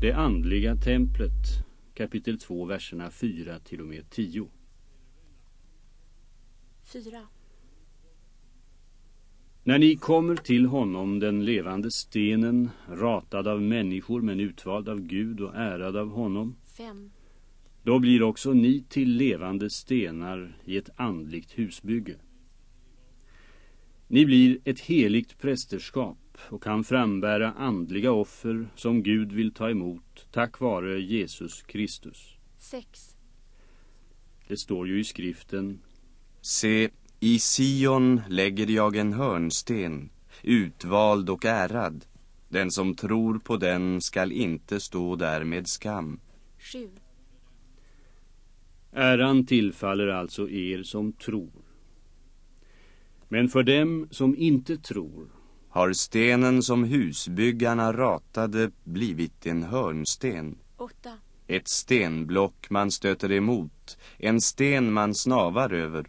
Det andliga templet, kapitel 2, verserna 4 till och med 10. 4. När ni kommer till honom, den levande stenen, ratad av människor men utvald av Gud och ärad av honom, 5. då blir också ni till levande stenar i ett andligt husbygge. Ni blir ett heligt prästerskap och kan frambära andliga offer som Gud vill ta emot tack vare Jesus Kristus. 6. Det står ju i skriften Se, i Sion lägger jag en hörnsten, utvald och ärad. Den som tror på den skall inte stå där med skam. 7. Äran tillfaller alltså er som tror. Men för dem som inte tror Har stenen som husbyggarna ratade blivit en hörnsten. 8. Ett stenblock man stöter emot, en sten man snavar över.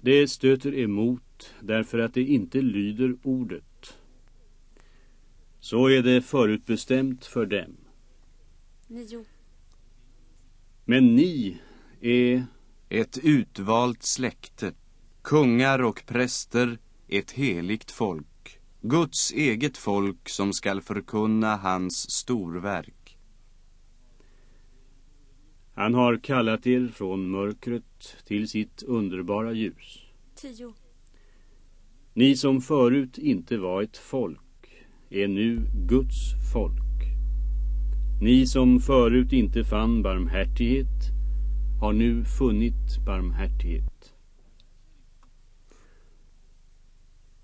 Det stöter emot därför att det inte lyder ordet. Så är det förutbestämt för dem. 9. Men ni är Ett utvalt släkte, kungar och präster, ett heligt folk. Guds eget folk som skall förkunna hans storverk. Han har kallat er från mörkret till sitt underbara ljus. 10. Ni som förut inte var ett folk är nu Guds folk. Ni som förut inte fann barmhärtighet har nu funnit barmhärtighet.